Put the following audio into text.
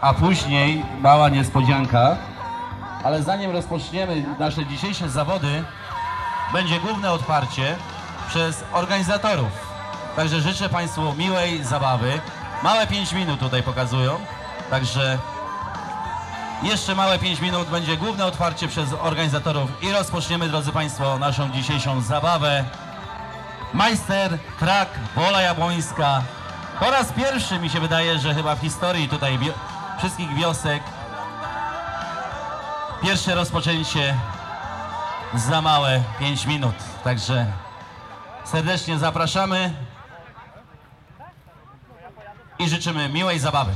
a później mała niespodzianka. Ale zanim rozpoczniemy nasze dzisiejsze zawody, będzie główne otwarcie przez organizatorów. Także życzę Państwu miłej zabawy. Małe 5 minut tutaj pokazują, także jeszcze małe 5 minut będzie główne otwarcie przez organizatorów i rozpoczniemy, drodzy Państwo, naszą dzisiejszą zabawę. Majster Trak Wola Jabłońska. Po raz pierwszy mi się wydaje, że chyba w historii tutaj wszystkich wiosek pierwsze rozpoczęcie za małe 5 minut. Także serdecznie zapraszamy i życzymy miłej zabawy.